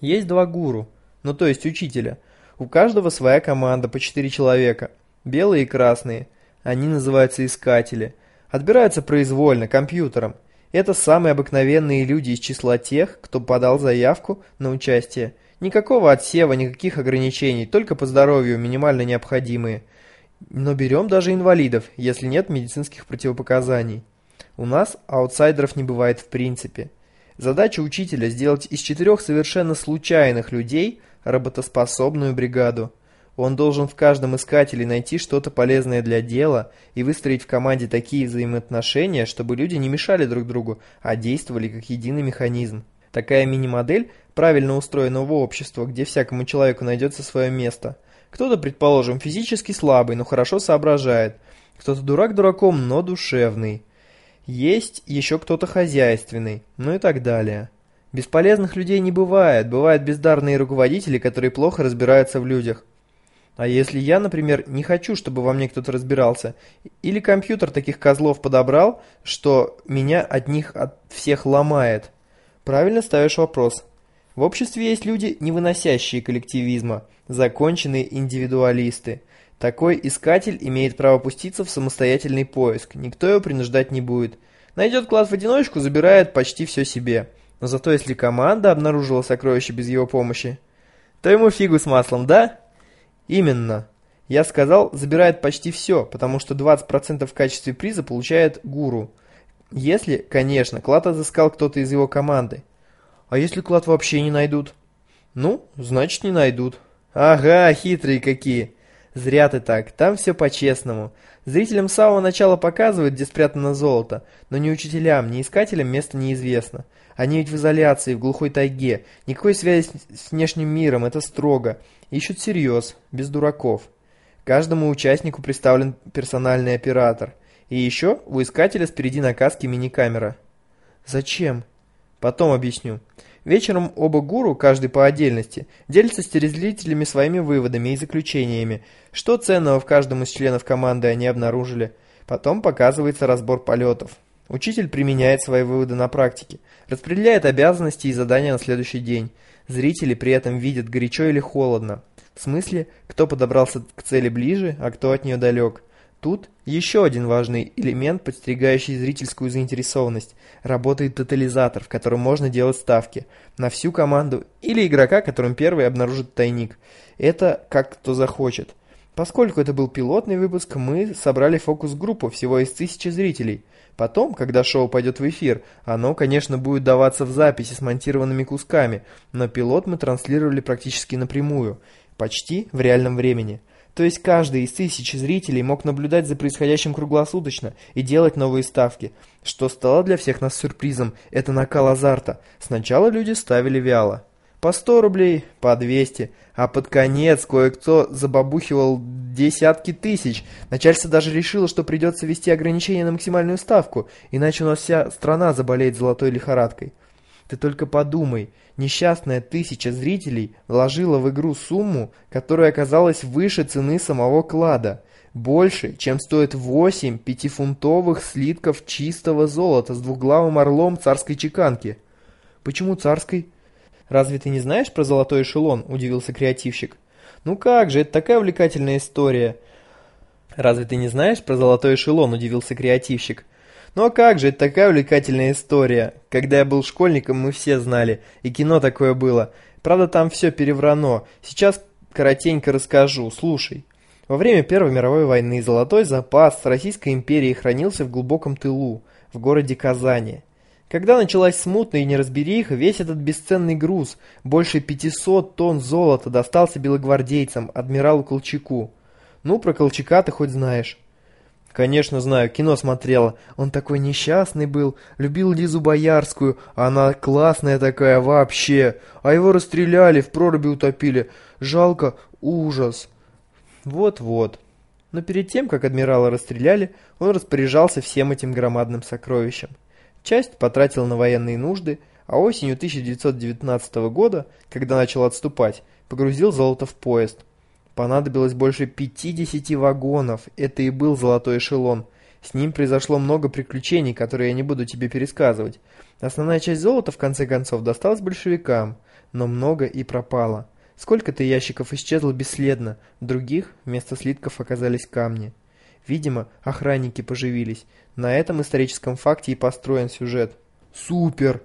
Есть два гуру, ну то есть учителя. У каждого своя команда по четыре человека, белые и красные. Они называются искатели. Отбираются произвольно, компьютером. Это самые обыкновенные люди из числа тех, кто подал заявку на участие. Никакого отсева, никаких ограничений, только по здоровью минимально необходимые. Но берем даже инвалидов, если нет медицинских противопоказаний. У нас аутсайдеров не бывает в принципе. Задача учителя сделать из четырех совершенно случайных людей работоспособную бригаду. Он должен в каждом искателе найти что-то полезное для дела и выстроить в команде такие взаимоотношения, чтобы люди не мешали друг другу, а действовали как единый механизм. Такая мини-модель правильно устроенного общества, где всякому человеку найдется свое место. Кто-то, предположим, физически слабый, но хорошо соображает. Кто-то дурак дураком, но душевный. Есть еще кто-то хозяйственный, ну и так далее. Бесполезных людей не бывает, бывают бездарные руководители, которые плохо разбираются в людях. А если я, например, не хочу, чтобы во мне кто-то разбирался, или компьютер таких козлов подобрал, что меня от них от всех ломает? Правильно ставишь вопрос. В обществе есть люди, не выносящие коллективизма, законченные индивидуалисты. Такой искатель имеет право пуститься в самостоятельный поиск, никто его принуждать не будет. Найдет клад в одиночку, забирает почти все себе. Но зато если команда обнаружила сокровище без его помощи, то ему фигу с маслом, да? Именно. Я сказал, забирает почти все, потому что 20% в качестве приза получает гуру. Если, конечно, клад отыскал кто-то из его команды. А если клад вообще не найдут? Ну, значит не найдут. Ага, хитрые какие. Зря ты так, там все по-честному. Зрителям с самого начала показывают, где спрятано золото, но ни учителям, ни искателям место неизвестно. Они ведь в изоляции, в глухой тайге, никакой связи с внешним миром, это строго. Ищут всерьез, без дураков. Каждому участнику представлен персональный оператор. И еще у искателя спереди на каске мини-камера. Зачем? Потом объясню. Вечером оба гуру, каждый по отдельности, делятся с телезрителями своими выводами и заключениями, что ценного в каждом из членов команды они обнаружили. Потом показывается разбор полетов. Учитель применяет свои выводы на практике, распределяет обязанности и задания на следующий день. Зрители при этом видят горячо или холодно. В смысле, кто подобрался к цели ближе, а кто от нее далек. Тут еще один важный элемент, подстерегающий зрительскую заинтересованность. Работает тотализатор, в котором можно делать ставки на всю команду или игрока, которым первый обнаружит тайник. Это как кто захочет. Поскольку это был пилотный выпуск, мы собрали фокус-группу всего из тысячи зрителей. Потом, когда шоу пойдет в эфир, оно, конечно, будет даваться в записи с монтированными кусками, но пилот мы транслировали практически напрямую, почти в реальном времени. То есть каждый из тысячи зрителей мог наблюдать за происходящим круглосуточно и делать новые ставки. Что стало для всех нас сюрпризом, это накал азарта. Сначала люди ставили вяло. По 100 рублей, по 200, а под конец кое-кто забабухивал десятки тысяч. Начальство даже решило, что придется ввести ограничения на максимальную ставку, иначе у нас вся страна заболеет золотой лихорадкой. Ты только подумай, несчастная тысяча зрителей вложила в игру сумму, которая оказалась выше цены самого клада. Больше, чем стоит 8 пятифунтовых слитков чистого золота с двухглавым орлом царской чеканки. Почему царской? Разве ты не знаешь про золотой эшелон? Удивился креативщик. Ну как же, это такая увлекательная история. Разве ты не знаешь про золотой эшелон? Удивился креативщик. Ну а как же, это такая увлекательная история. Когда я был школьником, мы все знали, и кино такое было. Правда, там все переврано. Сейчас коротенько расскажу, слушай. Во время Первой мировой войны золотой запас Российской империи хранился в глубоком тылу, в городе Казани. Когда началась смутная и неразбериха, весь этот бесценный груз, больше 500 тонн золота, достался белогвардейцам, адмиралу Колчаку. Ну, про Колчака ты хоть знаешь. Конечно, знаю, кино смотрела. Он такой несчастный был, любил Лизу Боярскую, а она классная такая вообще. А его расстреляли, в проруби утопили. Жалко, ужас. Вот-вот. Но перед тем, как адмирала расстреляли, он распоряжался всем этим громадным сокровищем. Часть потратил на военные нужды, а осенью 1919 года, когда начал отступать, погрузил золото в поезд. Понадобилось больше 50 вагонов, это и был золотой эшелон. С ним произошло много приключений, которые я не буду тебе пересказывать. Основная часть золота, в конце концов, досталась большевикам. но много и пропало. Сколько-то ящиков исчезло бесследно, других вместо слитков оказались камни. Видимо, охранники поживились. На этом историческом факте и построен сюжет. Супер!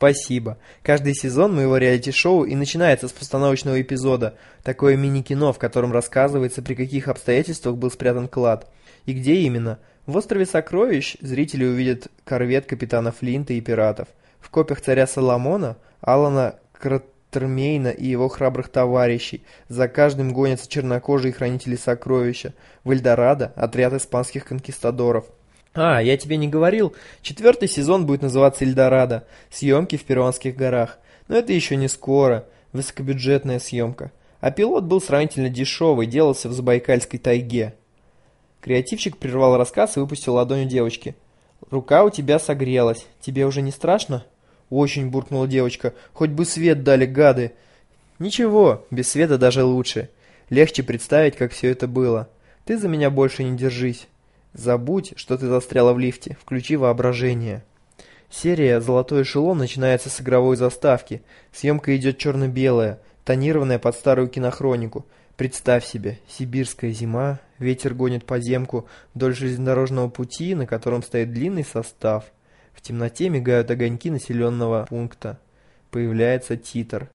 Спасибо. Каждый сезон моего реалити-шоу и начинается с постановочного эпизода. Такое мини-кино, в котором рассказывается, при каких обстоятельствах был спрятан клад. И где именно. В «Острове сокровищ» зрители увидят корвет капитана Флинта и пиратов. В копиях царя Соломона, Алана Крат Термейна и его храбрых товарищей. За каждым гонятся чернокожие хранители сокровища. В Эльдорадо отряд испанских конкистадоров. А, я тебе не говорил, четвертый сезон будет называться Эльдорадо. Съемки в Перуанских горах. Но это еще не скоро. Высокобюджетная съемка. А пилот был сравнительно дешевый, делался в Забайкальской тайге. Креативщик прервал рассказ и выпустил ладонь у девочки. «Рука у тебя согрелась. Тебе уже не страшно?» «Очень», — буркнула девочка, — «хоть бы свет дали, гады». «Ничего, без света даже лучше. Легче представить, как все это было. Ты за меня больше не держись. Забудь, что ты застряла в лифте, включи воображение». Серия «Золотой эшелон» начинается с игровой заставки. Съемка идет черно-белая, тонированная под старую кинохронику. Представь себе, сибирская зима, ветер гонит подземку вдоль железнодорожного пути, на котором стоит длинный состав – в темноте мигают огоньки населенного пункта. Появляется титр.